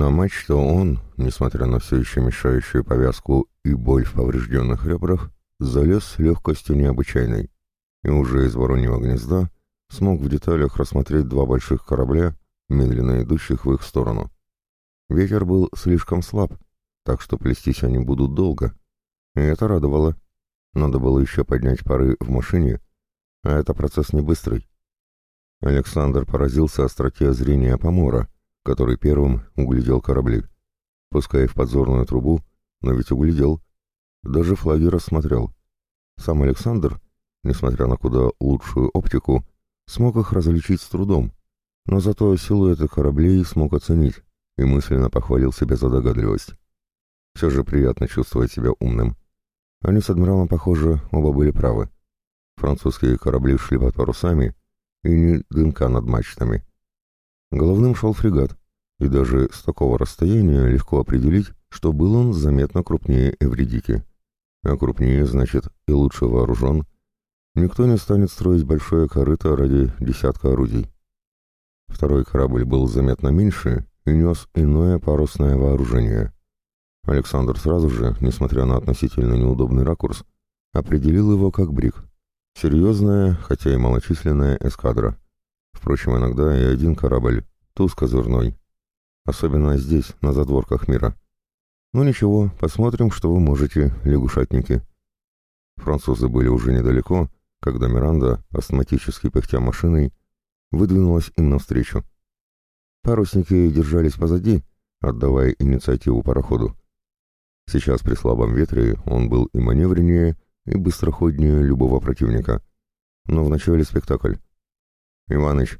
На мачту он, несмотря на все еще мешающую повязку и боль в поврежденных ребрах, залез с легкостью необычайной, и уже из вороньего гнезда смог в деталях рассмотреть два больших корабля, медленно идущих в их сторону. Ветер был слишком слаб, так что плестись они будут долго, и это радовало. Надо было еще поднять пары в машине, а это процесс не быстрый. Александр поразился остроте зрения Помора, который первым углядел корабли. Пускай в подзорную трубу, но ведь углядел. Даже флаги рассмотрел. Сам Александр, несмотря на куда лучшую оптику, смог их различить с трудом, но зато силуэты кораблей смог оценить и мысленно похвалил себя за догадливость. Все же приятно чувствовать себя умным. Они с адмиралом, похоже, оба были правы. Французские корабли шли под парусами, и не дымка над мачтами. Головным шел фрегат, и даже с такого расстояния легко определить, что был он заметно крупнее Эвредики. А крупнее, значит, и лучше вооружен. Никто не станет строить большое корыто ради десятка орудий. Второй корабль был заметно меньше и нес иное парусное вооружение. Александр сразу же, несмотря на относительно неудобный ракурс, определил его как брик. Серьезная, хотя и малочисленная эскадра. Впрочем, иногда и один корабль, туз козырной. Особенно здесь, на задворках мира. Ну ничего, посмотрим, что вы можете, лягушатники. Французы были уже недалеко, когда Миранда, астматически пыхтя машиной, выдвинулась им навстречу. Парусники держались позади, отдавая инициативу пароходу. Сейчас при слабом ветре он был и маневреннее, и быстроходнее любого противника. Но вначале спектакль. Иваныч,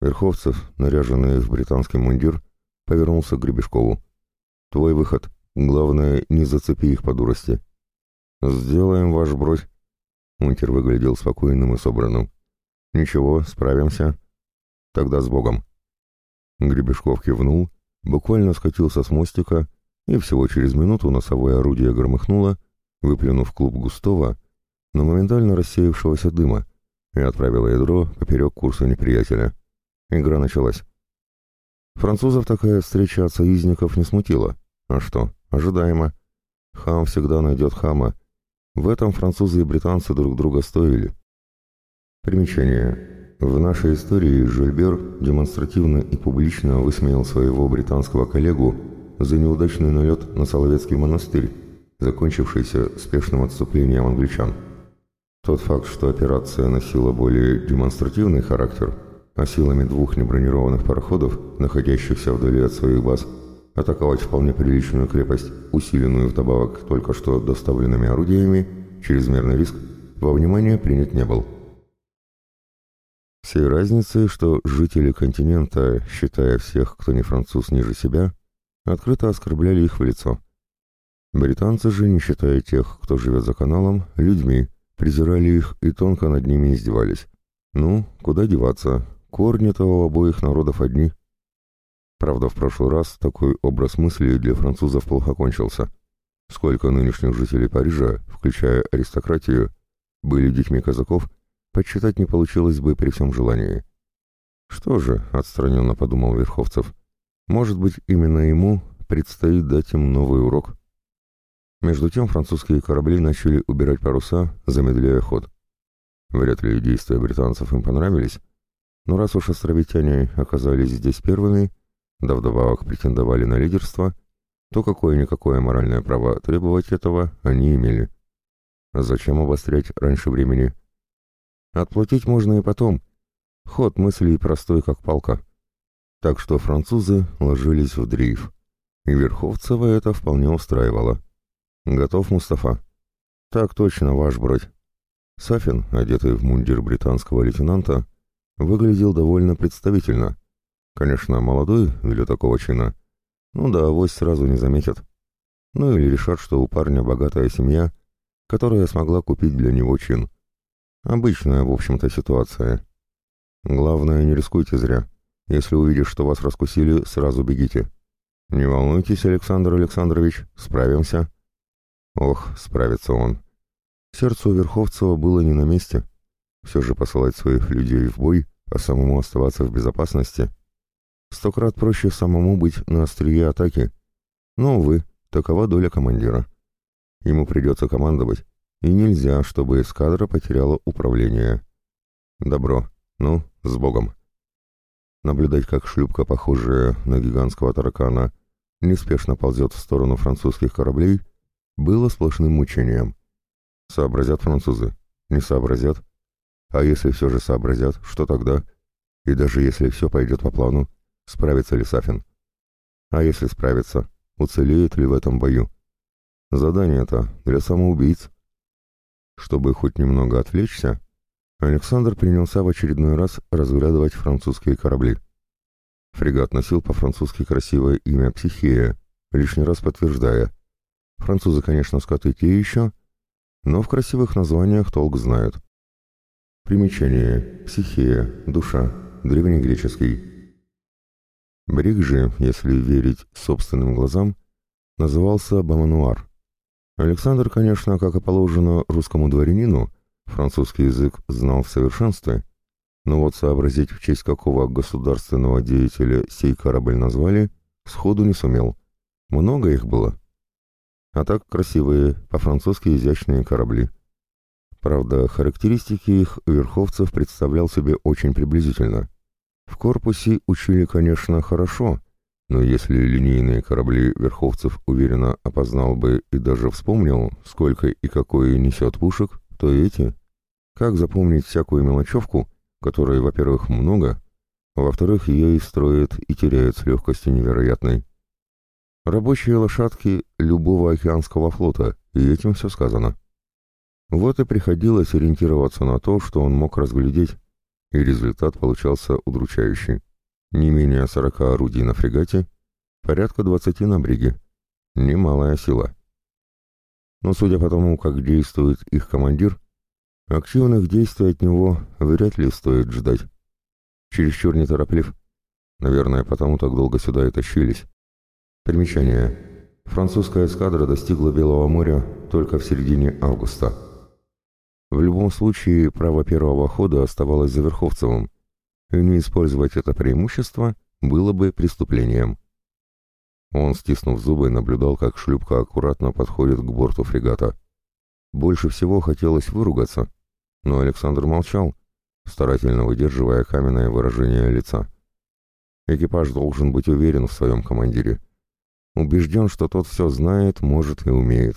Верховцев, наряженный в британский мундир, повернулся к Гребешкову. «Твой выход. Главное, не зацепи их по дурости». «Сделаем ваш брось». Унтер выглядел спокойным и собранным. «Ничего, справимся. Тогда с Богом». Гребешков кивнул, буквально скатился с мостика, и всего через минуту носовое орудие громыхнуло, выплюнув клуб густого, но моментально рассеявшегося дыма, и отправила ядро поперек курса неприятеля. Игра началась. Французов такая встреча от союзников не смутила. А что, ожидаемо. Хам всегда найдет хама. В этом французы и британцы друг друга стоили. Примечание. В нашей истории Жильбер демонстративно и публично высмеял своего британского коллегу за неудачный налет на Соловецкий монастырь, закончившийся спешным отступлением англичан. Тот факт, что операция носила более демонстративный характер, а силами двух небронированных пароходов, находящихся вдали от своих баз, атаковать вполне приличную крепость, усиленную вдобавок только что доставленными орудиями, чрезмерный риск, во внимание принят не был. Всей разницы, что жители континента, считая всех, кто не француз ниже себя, открыто оскорбляли их в лицо. Британцы же, не считая тех, кто живет за каналом, людьми, презирали их и тонко над ними издевались. Ну, куда деваться, корни-то у обоих народов одни. Правда, в прошлый раз такой образ мысли для французов плохо кончился. Сколько нынешних жителей Парижа, включая аристократию, были детьми казаков, подсчитать не получилось бы при всем желании. Что же, отстраненно подумал Верховцев, может быть, именно ему предстоит дать им новый урок. Между тем французские корабли начали убирать паруса, замедляя ход. Вряд ли действия британцев им понравились, но раз уж островитяне оказались здесь первыми, да вдобавок претендовали на лидерство, то какое-никакое моральное право требовать этого они имели. Зачем обострять раньше времени? Отплатить можно и потом. Ход мыслей простой, как палка. Так что французы ложились в дрейф, и Верховцева это вполне устраивало. «Готов, Мустафа?» «Так точно, ваш бродь». Сафин, одетый в мундир британского лейтенанта, выглядел довольно представительно. Конечно, молодой для такого чина. Ну да, авось сразу не заметят. Ну или решат, что у парня богатая семья, которая смогла купить для него чин. Обычная, в общем-то, ситуация. Главное, не рискуйте зря. Если увидишь, что вас раскусили, сразу бегите. Не волнуйтесь, Александр Александрович, справимся. Ох, справится он. Сердце у Верховцева было не на месте. Все же посылать своих людей в бой, а самому оставаться в безопасности. Сто крат проще самому быть на острие атаки. Но, увы, такова доля командира. Ему придется командовать, и нельзя, чтобы эскадра потеряла управление. Добро. Ну, с Богом. Наблюдать, как шлюпка, похожая на гигантского таракана, неспешно ползет в сторону французских кораблей, было сплошным мучением. Сообразят французы? Не сообразят? А если все же сообразят, что тогда? И даже если все пойдет по плану, справится ли Сафин? А если справится, уцелеет ли в этом бою? Задание-то для самоубийц. Чтобы хоть немного отвлечься, Александр принялся в очередной раз разглядывать французские корабли. Фрегат носил по-французски красивое имя «Психея», лишний раз подтверждая. Французы, конечно, скоты те еще, но в красивых названиях толк знают. Примечание. Психея. Душа. Древнегреческий. Брик же, если верить собственным глазам, назывался Бамануар. Александр, конечно, как и положено русскому дворянину, французский язык знал в совершенстве, но вот сообразить, в честь какого государственного деятеля сей корабль назвали, сходу не сумел. Много их было. А так красивые, по-французски изящные корабли. Правда, характеристики их верховцев представлял себе очень приблизительно. В корпусе учили, конечно, хорошо, но если линейные корабли верховцев уверенно опознал бы и даже вспомнил, сколько и какое несет пушек, то эти... Как запомнить всякую мелочевку, которой, во-первых, много, а во-вторых, ее и строят и теряют с легкостью невероятной. Рабочие лошадки любого океанского флота, и этим все сказано. Вот и приходилось ориентироваться на то, что он мог разглядеть, и результат получался удручающий. Не менее сорока орудий на фрегате, порядка двадцати на бриге. Немалая сила. Но судя по тому, как действует их командир, активных действий от него вряд ли стоит ждать. Чересчур нетороплив. Наверное, потому так долго сюда и тащились. Примечание. Французская эскадра достигла Белого моря только в середине августа. В любом случае, право первого хода оставалось за Верховцевым, и не использовать это преимущество было бы преступлением. Он, стиснув зубы, наблюдал, как шлюпка аккуратно подходит к борту фрегата. Больше всего хотелось выругаться, но Александр молчал, старательно выдерживая каменное выражение лица. Экипаж должен быть уверен в своем командире — убежден, что тот все знает, может и умеет.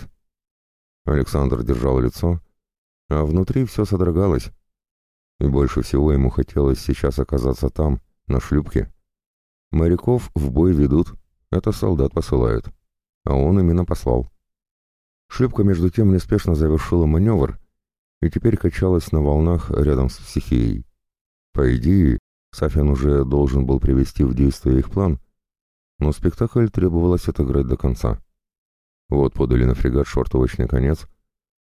Александр держал лицо, а внутри все содрогалось, и больше всего ему хотелось сейчас оказаться там, на шлюпке. Моряков в бой ведут, это солдат посылают, а он именно послал. Шлюпка между тем неспешно завершила маневр и теперь качалась на волнах рядом с психией. По идее, Сафин уже должен был привести в действие их план — но спектакль требовалось отыграть до конца. Вот подали на фрегат швартовочный конец,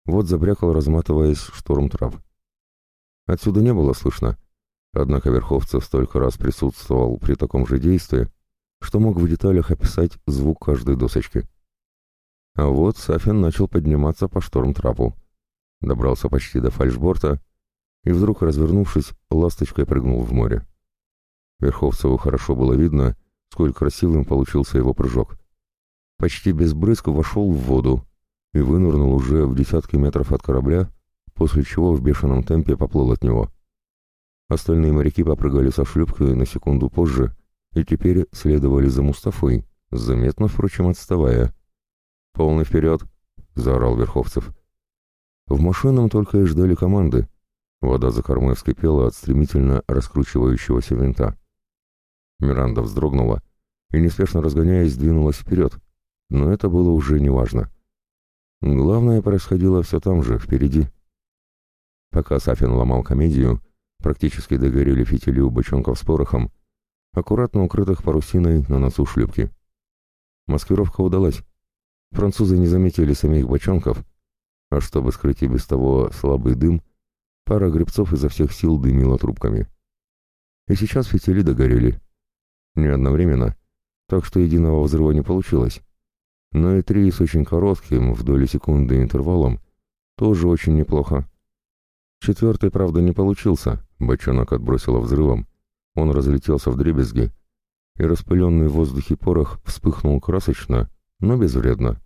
вот забрякал, разматываясь, шторм-трап. Отсюда не было слышно, однако Верховцев столько раз присутствовал при таком же действии, что мог в деталях описать звук каждой досочки. А вот Сафин начал подниматься по шторм-трапу, добрался почти до фальшборта и вдруг, развернувшись, ласточкой прыгнул в море. Верховцеву хорошо было видно, сколь красивым получился его прыжок. Почти без брызг вошел в воду и вынырнул уже в десятки метров от корабля, после чего в бешеном темпе поплыл от него. Остальные моряки попрыгали со шлюпкой на секунду позже и теперь следовали за Мустафой, заметно, впрочем, отставая. «Полный вперед!» — заорал Верховцев. В машинам только и ждали команды. Вода за кормой вскипела от стремительно раскручивающегося винта. Миранда вздрогнула и, неспешно разгоняясь, двинулась вперед, но это было уже неважно. Главное происходило все там же, впереди. Пока Сафин ломал комедию, практически догорели фитили у бочонков с порохом, аккуратно укрытых парусиной на носу шлюпки. Маскировка удалась. Французы не заметили самих бочонков, а чтобы скрыть и без того слабый дым, пара гребцов изо всех сил дымила трубками. И сейчас фитили догорели не одновременно, так что единого взрыва не получилось. Но и три с очень коротким, в доли секунды интервалом, тоже очень неплохо. Четвертый, правда, не получился, бочонок отбросило взрывом, он разлетелся в дребезги, и распыленный в воздухе порох вспыхнул красочно, но безвредно.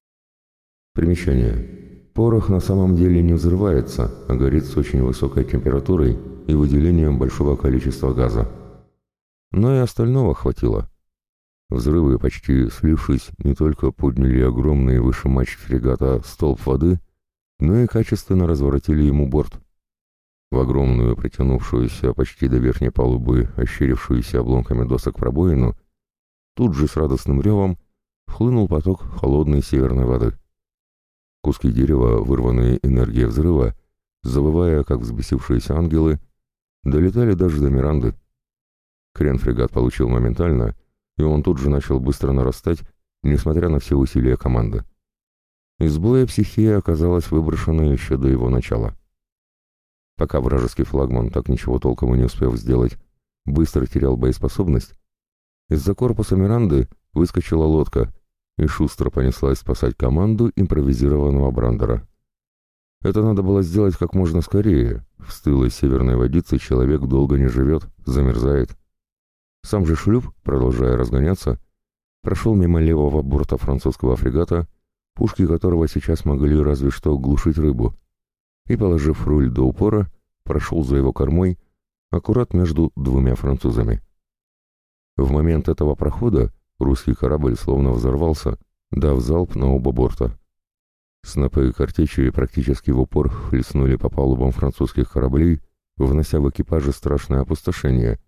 Примечание. Порох на самом деле не взрывается, а горит с очень высокой температурой и выделением большого количества газа. Но и остального хватило. Взрывы, почти слившись, не только подняли огромный выше матч фрегата столб воды, но и качественно разворотили ему борт. В огромную, притянувшуюся почти до верхней палубы, ощерившуюся обломками досок пробоину, тут же с радостным ревом хлынул поток холодной северной воды. Куски дерева, вырванные энергией взрыва, завывая, как взбесившиеся ангелы, долетали даже до Миранды. Крен фрегат получил моментально — и он тут же начал быстро нарастать, несмотря на все усилия команды. Из боя психия оказалась выброшена еще до его начала. Пока вражеский флагман, так ничего толком и не успев сделать, быстро терял боеспособность, из-за корпуса Миранды выскочила лодка и шустро понеслась спасать команду импровизированного брандера. Это надо было сделать как можно скорее. В стылой северной водице человек долго не живет, замерзает. Сам же шлюп, продолжая разгоняться, прошел мимо левого борта французского фрегата, пушки которого сейчас могли разве что глушить рыбу, и, положив руль до упора, прошел за его кормой, аккурат между двумя французами. В момент этого прохода русский корабль словно взорвался, дав залп на оба борта. Снопы картечи практически в упор хлестнули по палубам французских кораблей, внося в экипажи страшное опустошение,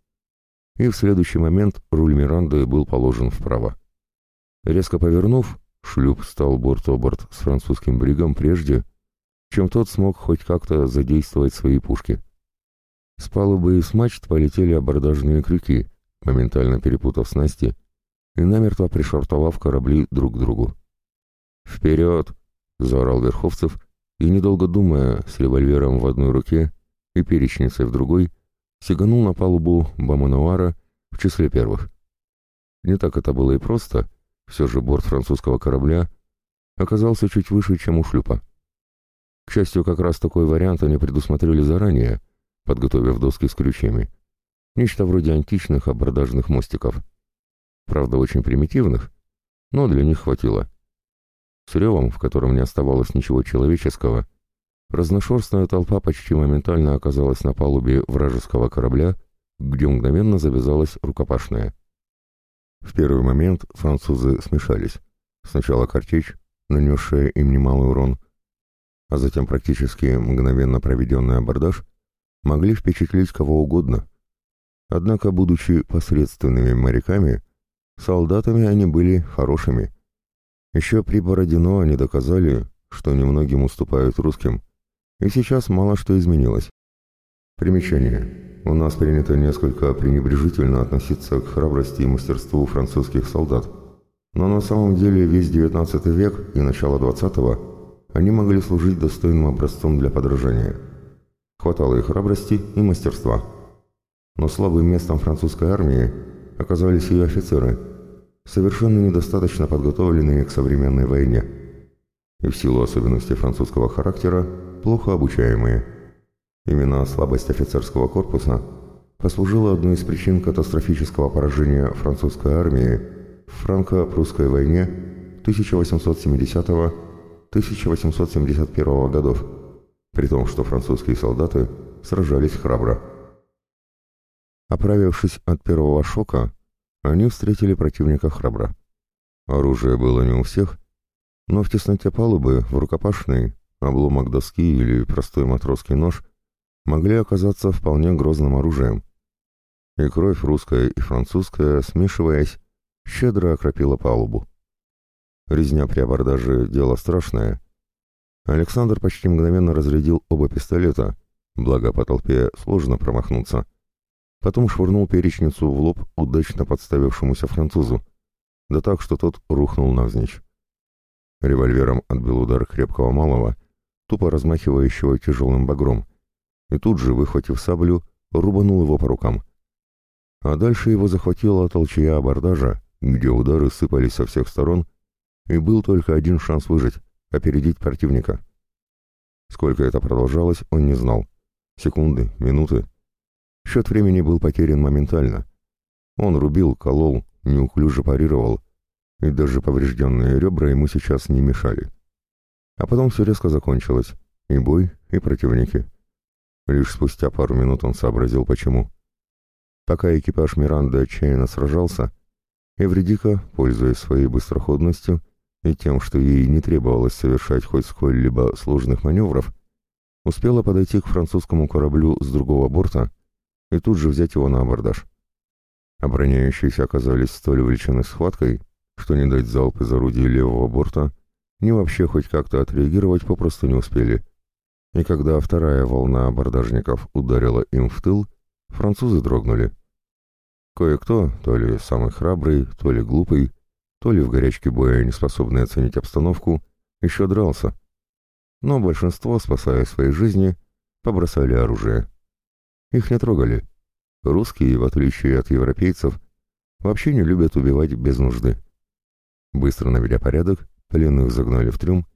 и в следующий момент руль Миранды был положен вправо. Резко повернув, шлюп стал борт-о-борт с французским бригом прежде, чем тот смог хоть как-то задействовать свои пушки. С палубы и с мачт полетели абордажные крюки, моментально перепутав снасти и намертво пришвартовав корабли друг к другу. «Вперед!» — заорал Верховцев, и, недолго думая, с револьвером в одной руке и перечницей в другой, сиганул на палубу Бамануара в числе первых. Не так это было и просто, все же борт французского корабля оказался чуть выше, чем у шлюпа. К счастью, как раз такой вариант они предусмотрели заранее, подготовив доски с крючьями. Нечто вроде античных абордажных мостиков. Правда, очень примитивных, но для них хватило. С ревом, в котором не оставалось ничего человеческого, Разношерстная толпа почти моментально оказалась на палубе вражеского корабля, где мгновенно завязалась рукопашная. В первый момент французы смешались. Сначала картечь, нанесшая им немалый урон, а затем практически мгновенно проведенный абордаж могли впечатлить кого угодно. Однако, будучи посредственными моряками, солдатами они были хорошими. Еще при Бородино они доказали, что немногим уступают русским, и сейчас мало что изменилось. Примечание. У нас принято несколько пренебрежительно относиться к храбрости и мастерству французских солдат. Но на самом деле весь XIX век и начало XX они могли служить достойным образцом для подражания. Хватало и храбрости, и мастерства. Но слабым местом французской армии оказались ее офицеры, совершенно недостаточно подготовленные к современной войне. И в силу особенностей французского характера плохо обучаемые. Именно слабость офицерского корпуса послужила одной из причин катастрофического поражения французской армии в франко-прусской войне 1870-1871 годов, при том, что французские солдаты сражались храбро. Оправившись от первого шока, они встретили противника храбро. Оружие было не у всех, но в тесноте палубы, в рукопашной, обломок доски или простой матросский нож могли оказаться вполне грозным оружием. И кровь русская и французская, смешиваясь, щедро окропила палубу. Резня при абордаже — дело страшное. Александр почти мгновенно разрядил оба пистолета, благо по толпе сложно промахнуться. Потом швырнул перечницу в лоб удачно подставившемуся французу, да так, что тот рухнул навзничь. Револьвером отбил удар крепкого малого — тупо размахивающего тяжелым багром, и тут же, выхватив саблю, рубанул его по рукам. А дальше его захватила толчья абордажа, где удары сыпались со всех сторон, и был только один шанс выжить — опередить противника. Сколько это продолжалось, он не знал. Секунды, минуты. Счет времени был потерян моментально. Он рубил, колол, неуклюже парировал, и даже поврежденные ребра ему сейчас не мешали. А потом все резко закончилось, и бой, и противники. Лишь спустя пару минут он сообразил, почему. Пока экипаж Миранды отчаянно сражался, Эвредика, пользуясь своей быстроходностью и тем, что ей не требовалось совершать хоть сколь-либо сложных маневров, успела подойти к французскому кораблю с другого борта и тут же взять его на абордаж. Обороняющиеся оказались столь увлечены схваткой, что не дать залп из орудий левого борта, ни вообще хоть как-то отреагировать попросту не успели. И когда вторая волна абордажников ударила им в тыл, французы дрогнули. Кое-кто, то ли самый храбрый, то ли глупый, то ли в горячке боя не способный оценить обстановку, еще дрался. Но большинство, спасая свои жизни, побросали оружие. Их не трогали. Русские, в отличие от европейцев, вообще не любят убивать без нужды. Быстро наведя порядок, пленных загнали в трюм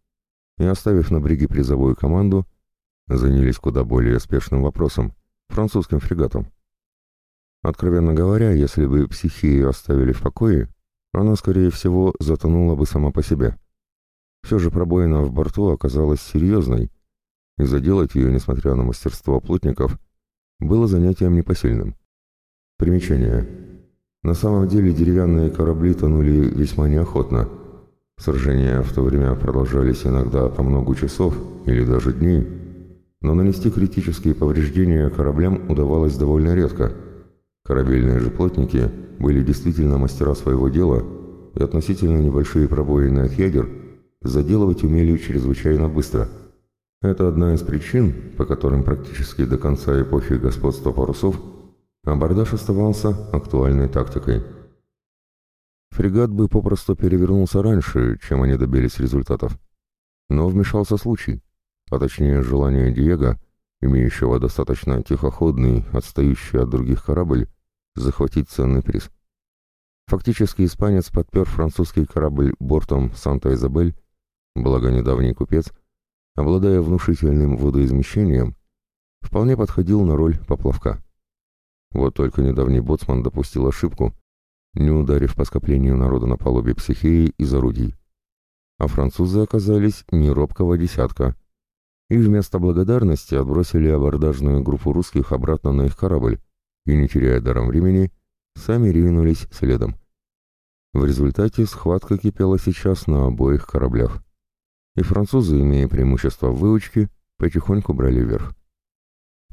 и, оставив на бриге призовую команду, занялись куда более спешным вопросом — французским фрегатом. Откровенно говоря, если бы психию оставили в покое, она, скорее всего, затонула бы сама по себе. Все же пробоина в борту оказалась серьезной, и заделать ее, несмотря на мастерство плотников, было занятием непосильным. Примечание. На самом деле деревянные корабли тонули весьма неохотно. Сражения в то время продолжались иногда по много часов или даже дней, но нанести критические повреждения кораблям удавалось довольно редко – Корабельные же плотники были действительно мастера своего дела, и относительно небольшие пробоины от ядер заделывать умели чрезвычайно быстро. Это одна из причин, по которым практически до конца эпохи господства парусов абордаж оставался актуальной тактикой. Фрегат бы попросту перевернулся раньше, чем они добились результатов. Но вмешался случай, а точнее желание Диего, имеющего достаточно тихоходный, отстающий от других корабль, захватить ценный приз. Фактически испанец подпер французский корабль бортом Санта-Изабель, благо недавний купец, обладая внушительным водоизмещением, вполне подходил на роль поплавка. Вот только недавний боцман допустил ошибку, не ударив по скоплению народа на палубе психеи из орудий. А французы оказались не робкого десятка, и вместо благодарности отбросили абордажную группу русских обратно на их корабль, и, не теряя даром времени, сами ринулись следом. В результате схватка кипела сейчас на обоих кораблях, и французы, имея преимущество в выучке, потихоньку брали вверх.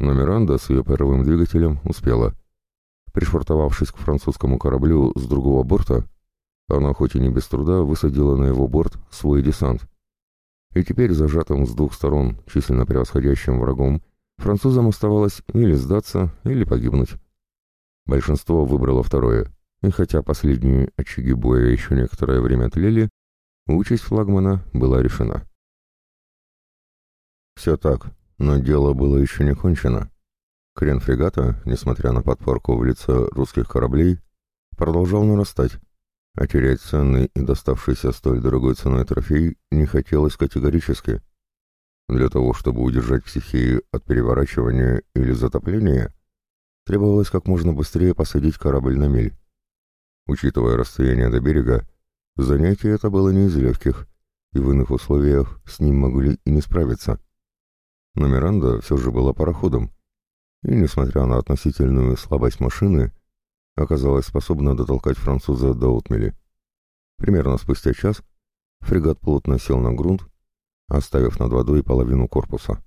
Но Миранда с ее паровым двигателем успела. Пришвартовавшись к французскому кораблю с другого борта, она хоть и не без труда высадила на его борт свой десант. И теперь зажатым с двух сторон численно превосходящим врагом Французам оставалось или сдаться, или погибнуть. Большинство выбрало второе, и хотя последние очаги боя еще некоторое время тлели, участь флагмана была решена. Все так, но дело было еще не кончено. Крен фрегата, несмотря на подпорку в лице русских кораблей, продолжал нарастать, а терять ценный и доставшийся столь дорогой ценой трофей не хотелось категорически. Для того, чтобы удержать психию от переворачивания или затопления, требовалось как можно быстрее посадить корабль на мель. Учитывая расстояние до берега, занятие это было не из легких, и в иных условиях с ним могли и не справиться. Но Миранда все же была пароходом, и, несмотря на относительную слабость машины, оказалась способна дотолкать француза до отмели. Примерно спустя час фрегат плотно сел на грунт оставив над водой половину корпуса.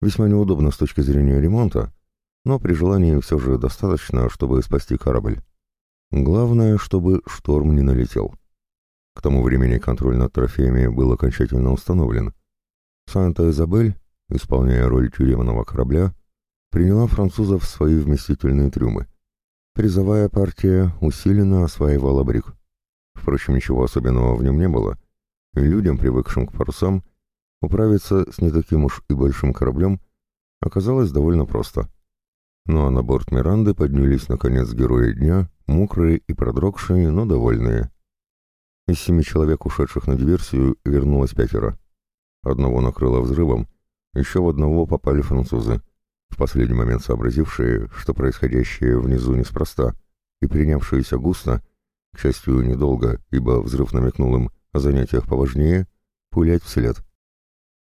Весьма неудобно с точки зрения ремонта, но при желании все же достаточно, чтобы спасти корабль. Главное, чтобы шторм не налетел. К тому времени контроль над трофеями был окончательно установлен. Санта-Изабель, исполняя роль тюремного корабля, приняла французов в свои вместительные трюмы. Призовая партия усиленно осваивала брик. Впрочем, ничего особенного в нем не было, и людям, привыкшим к парусам, Управиться с не таким уж и большим кораблем оказалось довольно просто. Ну а на борт Миранды поднялись наконец герои дня, мокрые и продрогшие, но довольные. Из семи человек, ушедших на диверсию, вернулось пятеро. Одного накрыло взрывом, еще в одного попали французы, в последний момент сообразившие, что происходящее внизу неспроста, и принявшиеся густо, К счастью, недолго, ибо взрыв намекнул им о занятиях поважнее — пулять вслед.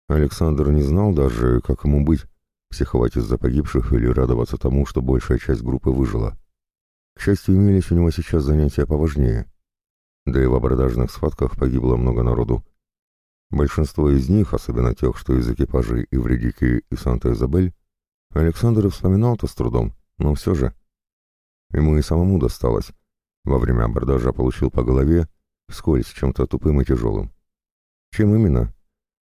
Александр не знал даже, как ему быть, психовать из-за погибших или радоваться тому, что большая часть группы выжила. К счастью, имелись у него сейчас занятия поважнее. Да и в абордажных схватках погибло много народу. Большинство из них, особенно тех, что из экипажей и и Санта-Изабель, Александр вспоминал-то с трудом, но все же. Ему и самому досталось. Во время абордажа получил по голове, вскользь чем-то тупым и тяжелым. Чем именно?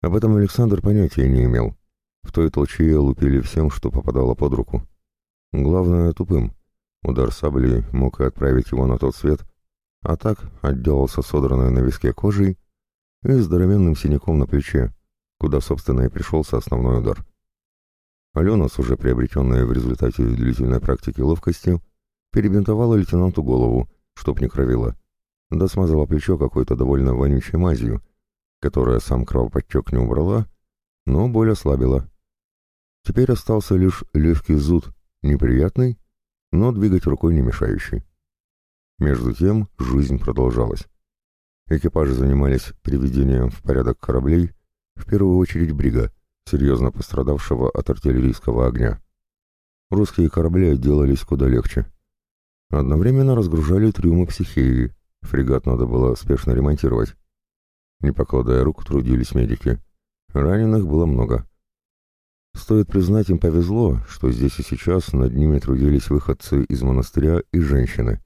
Об этом Александр понятия не имел. В той толчее лупили всем, что попадало под руку. Главное, тупым. Удар сабли мог и отправить его на тот свет, а так отделался содранной на виске кожей и здоровенным синяком на плече, куда, собственно, и пришелся основной удар. Алена, с уже приобретенная в результате длительной практики ловкостью, перебинтовала лейтенанту голову, чтоб не кровила, да смазала плечо какой-то довольно вонючей мазью, которая сам кровоподтек не убрала, но боль ослабила. Теперь остался лишь легкий зуд, неприятный, но двигать рукой не мешающий. Между тем жизнь продолжалась. Экипажи занимались приведением в порядок кораблей, в первую очередь Брига, серьезно пострадавшего от артиллерийского огня. Русские корабли отделались куда легче. Одновременно разгружали трюмы психеи, фрегат надо было спешно ремонтировать. Не покладая рук, трудились медики. Раненых было много. Стоит признать, им повезло, что здесь и сейчас над ними трудились выходцы из монастыря и женщины.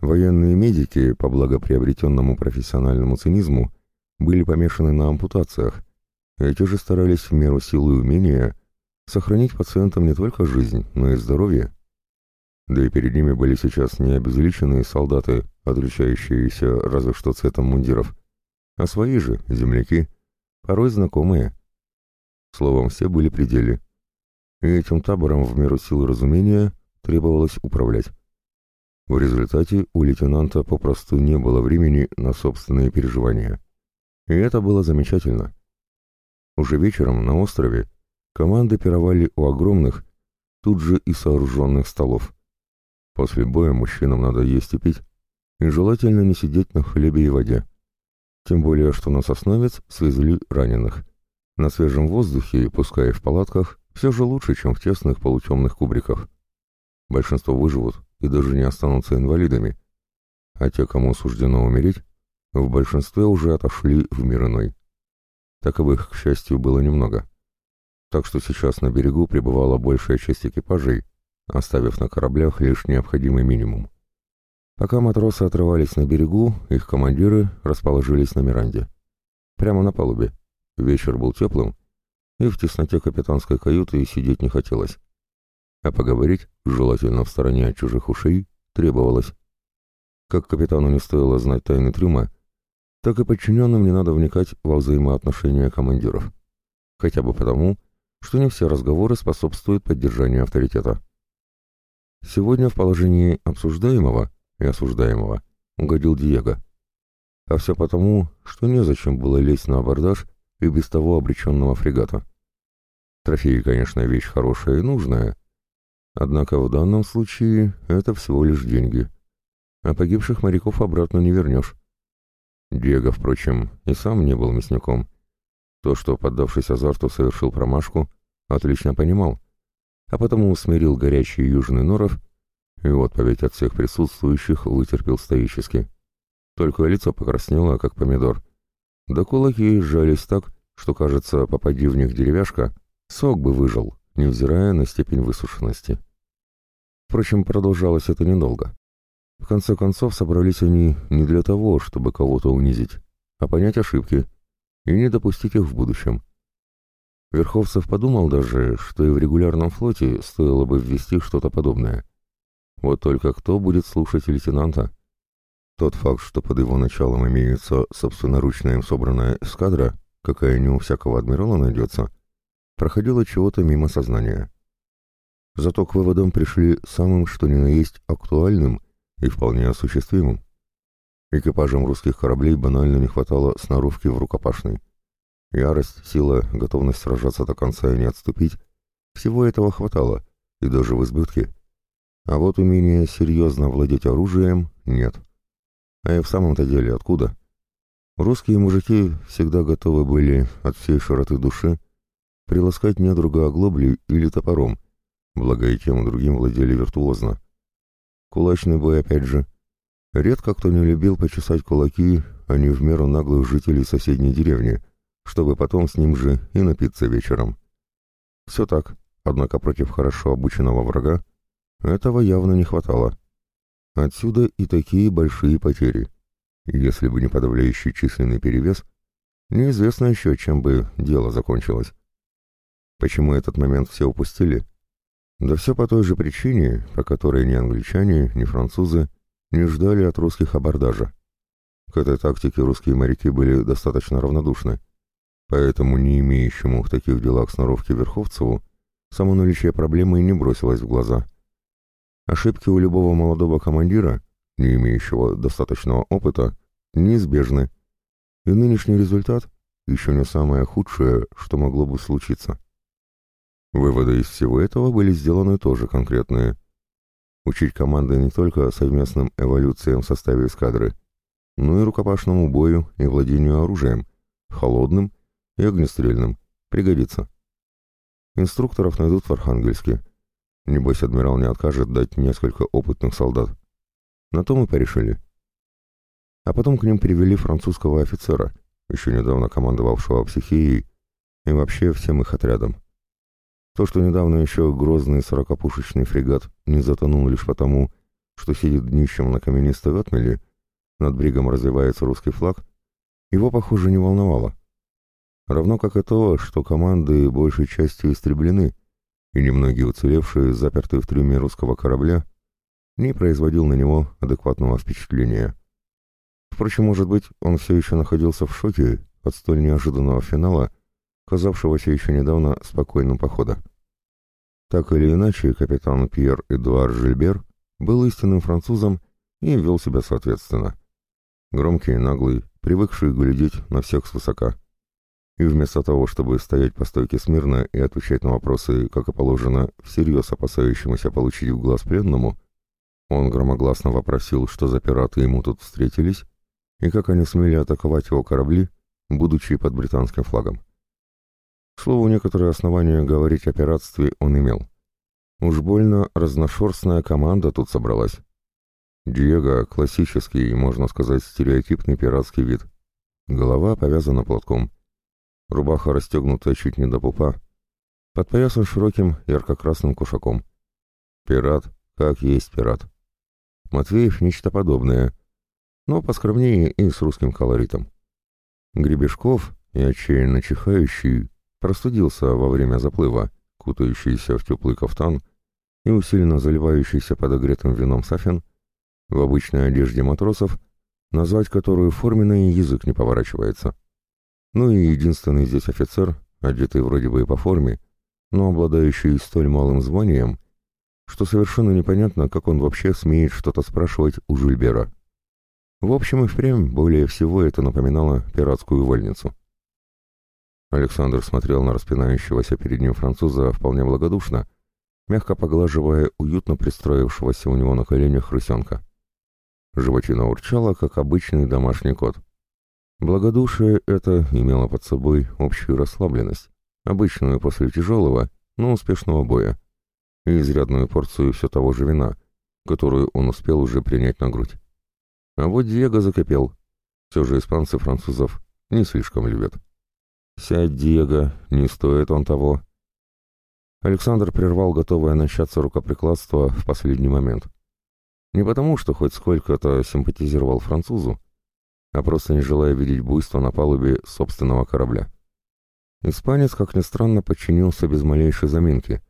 Военные медики, по благоприобретенному профессиональному цинизму, были помешаны на ампутациях. Эти же старались в меру силы и умения сохранить пациентам не только жизнь, но и здоровье. Да и перед ними были сейчас не обезличенные солдаты, отличающиеся разве что цветом мундиров, а свои же, земляки, порой знакомые. Словом, все были пределе. И этим табором в меру силы разумения требовалось управлять. В результате у лейтенанта попросту не было времени на собственные переживания. И это было замечательно. Уже вечером на острове команды пировали у огромных, тут же и сооруженных столов. После боя мужчинам надо есть и пить, и желательно не сидеть на хлебе и воде. Тем более, что на Сосновец свезли раненых. На свежем воздухе, пускай и в палатках, все же лучше, чем в тесных полутемных кубриках. Большинство выживут, и даже не останутся инвалидами, а те, кому суждено умереть, в большинстве уже отошли в мир иной. Таковых, к счастью, было немного. Так что сейчас на берегу пребывала большая часть экипажей, оставив на кораблях лишь необходимый минимум. Пока матросы отрывались на берегу, их командиры расположились на Миранде. Прямо на палубе. Вечер был теплым, и в тесноте капитанской каюты сидеть не хотелось а поговорить, желательно в стороне от чужих ушей, требовалось. Как капитану не стоило знать тайны трюма, так и подчиненным не надо вникать во взаимоотношения командиров. Хотя бы потому, что не все разговоры способствуют поддержанию авторитета. Сегодня в положении обсуждаемого и осуждаемого угодил Диего. А все потому, что незачем было лезть на абордаж и без того обреченного фрегата. Трофеи, конечно, вещь хорошая и нужная, Однако в данном случае это всего лишь деньги. А погибших моряков обратно не вернешь. Диего, впрочем, и сам не был мясником. То, что, поддавшись азарту, совершил промашку, отлично понимал, а потому усмирил горячий южный норов и отповедь от всех присутствующих вытерпел стоически. Только лицо покраснело, как помидор. Да кулаки сжались так, что, кажется, попади в них деревяшка, сок бы выжил невзирая на степень высушенности. Впрочем, продолжалось это недолго. В конце концов, собрались они не для того, чтобы кого-то унизить, а понять ошибки и не допустить их в будущем. Верховцев подумал даже, что и в регулярном флоте стоило бы ввести что-то подобное. Вот только кто будет слушать лейтенанта? Тот факт, что под его началом имеется собственноручно им собранная эскадра, какая не у всякого адмирала найдется, проходило чего-то мимо сознания. Зато к выводам пришли самым что ни на есть актуальным и вполне осуществимым. Экипажам русских кораблей банально не хватало сноровки в рукопашной. Ярость, сила, готовность сражаться до конца и не отступить — всего этого хватало, и даже в избытке. А вот умение серьезно владеть оружием — нет. А и в самом-то деле откуда? Русские мужики всегда готовы были от всей широты души приласкать недруга оглоблей или топором, благо и тем и другим владели виртуозно. Кулачный бой опять же. Редко кто не любил почесать кулаки, а не в меру наглых жителей соседней деревни, чтобы потом с ним же и напиться вечером. Все так, однако против хорошо обученного врага этого явно не хватало. Отсюда и такие большие потери. Если бы не подавляющий численный перевес, неизвестно еще, чем бы дело закончилось. Почему этот момент все упустили? Да все по той же причине, по которой ни англичане, ни французы не ждали от русских абордажа. К этой тактике русские моряки были достаточно равнодушны, поэтому не имеющему в таких делах сноровки Верховцеву само наличие проблемы и не бросилось в глаза. Ошибки у любого молодого командира, не имеющего достаточного опыта, неизбежны, и нынешний результат еще не самое худшее, что могло бы случиться. Выводы из всего этого были сделаны тоже конкретные. Учить команды не только совместным эволюциям в составе эскадры, но и рукопашному бою и владению оружием, холодным и огнестрельным, пригодится. Инструкторов найдут в Архангельске. Небось, адмирал не откажет дать несколько опытных солдат. На то мы порешили. А потом к ним привели французского офицера, еще недавно командовавшего психией, и вообще всем их отрядом. То, что недавно еще грозный сорокопушечный фрегат не затонул лишь потому, что сидит днищем на каменистой отмели, над бригом развивается русский флаг, его, похоже, не волновало. Равно как и то, что команды большей частью истреблены, и немногие уцелевшие, запертые в трюме русского корабля, не производил на него адекватного впечатления. Впрочем, может быть, он все еще находился в шоке от столь неожиданного финала, казавшегося еще недавно спокойным похода. Так или иначе, капитан Пьер Эдуард Жильбер был истинным французом и вел себя соответственно. Громкий, наглый, привыкший глядеть на всех свысока. И вместо того, чтобы стоять по стойке смирно и отвечать на вопросы, как и положено, всерьез опасающемуся получить в глаз пленному, он громогласно вопросил, что за пираты ему тут встретились, и как они смели атаковать его корабли, будучи под британским флагом. Слову, некоторые основания говорить о пиратстве он имел. Уж больно разношерстная команда тут собралась. Диего — классический, можно сказать, стереотипный пиратский вид. Голова повязана платком. Рубаха расстегнута чуть не до пупа. Подпоясан широким ярко-красным кушаком. Пират, как есть пират. Матвеев — нечто подобное, но поскромнее и с русским колоритом. Гребешков и отчаянно чихающий Простудился во время заплыва, кутающийся в теплый кафтан и усиленно заливающийся подогретым вином Сафин, в обычной одежде матросов, назвать которую форменный язык не поворачивается. Ну и единственный здесь офицер, одетый вроде бы и по форме, но обладающий столь малым званием, что совершенно непонятно, как он вообще смеет что-то спрашивать у Жильбера. В общем и впрямь более всего это напоминало пиратскую вольницу. Александр смотрел на распинающегося перед ним француза вполне благодушно, мягко поглаживая уютно пристроившегося у него на коленях рысенка. Животина урчала, как обычный домашний кот. Благодушие это имело под собой общую расслабленность, обычную после тяжелого, но успешного боя, и изрядную порцию все того же вина, которую он успел уже принять на грудь. А вот Диего закипел. Все же испанцы французов не слишком любят. «Сядь, Диего, не стоит он того». Александр прервал готовое начаться рукоприкладство в последний момент. Не потому, что хоть сколько-то симпатизировал французу, а просто не желая видеть буйство на палубе собственного корабля. Испанец, как ни странно, подчинился без малейшей заминки.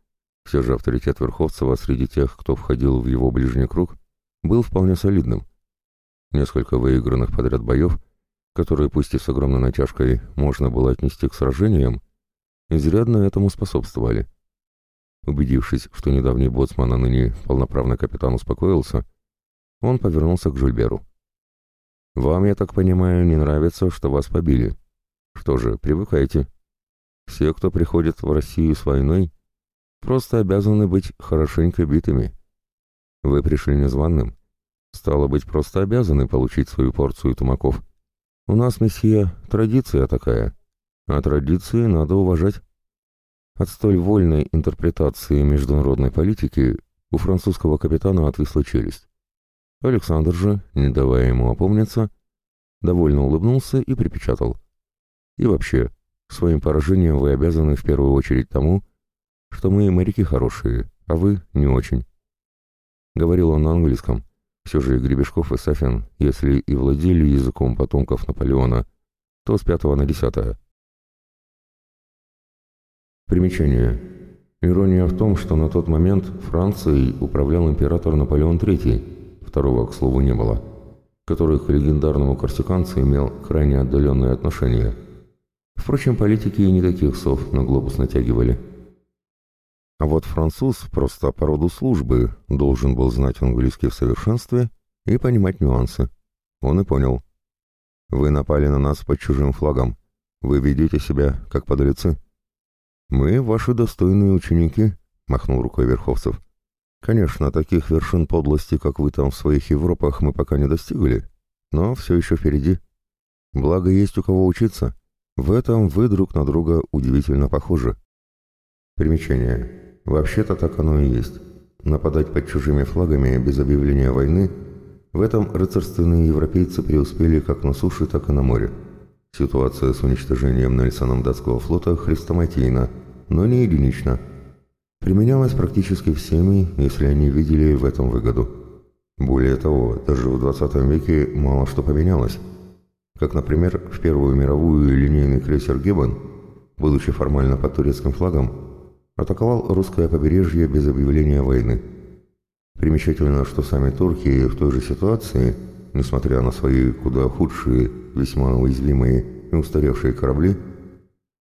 Все же авторитет Верховцева среди тех, кто входил в его ближний круг, был вполне солидным. Несколько выигранных подряд боев которые пусть и с огромной натяжкой можно было отнести к сражениям, изрядно этому способствовали. Убедившись, что недавний боцман, а ныне полноправный капитан успокоился, он повернулся к Жильберу. «Вам, я так понимаю, не нравится, что вас побили. Что же, привыкайте. Все, кто приходит в Россию с войной, просто обязаны быть хорошенько битыми. Вы пришли незваным, Стало быть, просто обязаны получить свою порцию тумаков. У нас, месье, традиция такая, а традиции надо уважать. От столь вольной интерпретации международной политики у французского капитана отвисла челюсть. Александр же, не давая ему опомниться, довольно улыбнулся и припечатал. И вообще, своим поражением вы обязаны в первую очередь тому, что мы моряки хорошие, а вы не очень. Говорил он на английском. Все же и Гребешков, и Сафин, если и владели языком потомков Наполеона, то с пятого на десятое. Примечание. Ирония в том, что на тот момент Францией управлял император Наполеон III, второго, к слову, не было, который к легендарному корсиканцу имел крайне отдаленные отношения. Впрочем, политики и не таких сов на глобус натягивали. А вот француз просто по роду службы должен был знать английский в совершенстве и понимать нюансы. Он и понял. «Вы напали на нас под чужим флагом. Вы ведете себя, как подлецы». «Мы ваши достойные ученики», — махнул рукой Верховцев. «Конечно, таких вершин подлости, как вы там в своих Европах, мы пока не достигли, но все еще впереди. Благо есть у кого учиться. В этом вы друг на друга удивительно похожи». Примечание. Вообще-то так оно и есть. Нападать под чужими флагами без объявления войны – в этом рыцарственные европейцы преуспели как на суше, так и на море. Ситуация с уничтожением Нельсоном датского флота хрестоматийна, но не единична. Применялась практически всеми, если они видели в этом выгоду. Более того, даже в 20 веке мало что поменялось. Как, например, в Первую мировую линейный крейсер «Геббон», будучи формально под турецким флагом, атаковал русское побережье без объявления войны. Примечательно, что сами турки в той же ситуации, несмотря на свои куда худшие, весьма уязвимые и устаревшие корабли,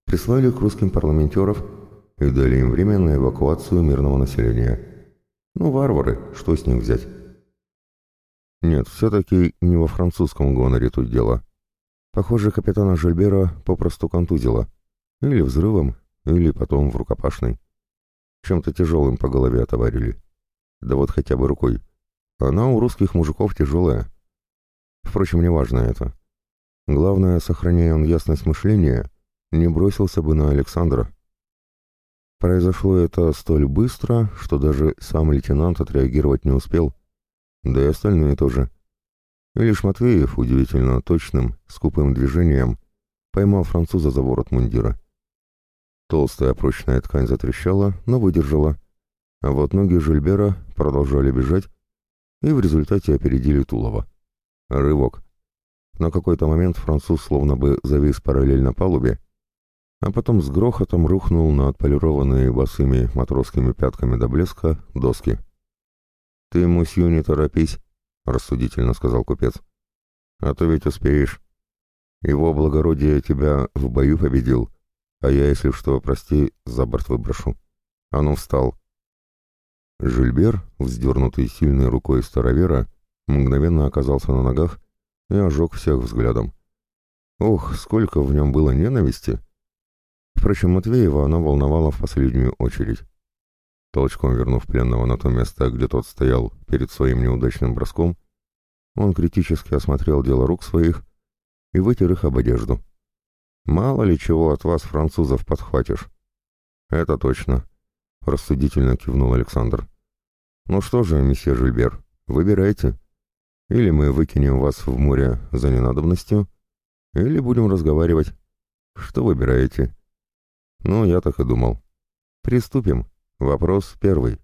прислали к русским парламентеров и дали им время на эвакуацию мирного населения. Ну, варвары, что с них взять? Нет, все-таки не во французском гоноре тут дело. Похоже, капитана Жильбера попросту контузило. Или взрывом, или потом в рукопашной. Чем-то тяжелым по голове отоварили. Да вот хотя бы рукой. Она у русских мужиков тяжелая. Впрочем, не важно это. Главное, сохраняя он ясность мышления, не бросился бы на Александра. Произошло это столь быстро, что даже сам лейтенант отреагировать не успел, да и остальные тоже. И лишь Матвеев удивительно точным, скупым движением поймал француза за ворот мундира. Толстая прочная ткань затрещала, но выдержала, а вот ноги Жильбера продолжали бежать и в результате опередили Тулова. Рывок. На какой-то момент француз словно бы завис параллельно палубе, а потом с грохотом рухнул на отполированные босыми матросскими пятками до блеска доски. «Ты, мусью, не торопись», — рассудительно сказал купец. «А то ведь успеешь. Его благородие тебя в бою победил, а я, если что, прости, за борт выброшу. Ну, встал». Жильбер, вздернутый сильной рукой старовера, мгновенно оказался на ногах и ожег всех взглядом. Ох, сколько в нем было ненависти! Впрочем, Матвеева она волновала в последнюю очередь. Толчком вернув пленного на то место, где тот стоял перед своим неудачным броском, он критически осмотрел дело рук своих и вытер их об одежду. «Мало ли чего от вас, французов, подхватишь». «Это точно», — рассудительно кивнул Александр. «Ну что же, месье Жильбер, выбирайте. Или мы выкинем вас в море за ненадобностью, или будем разговаривать. Что выбираете?» «Ну, я так и думал. Приступим. Вопрос первый.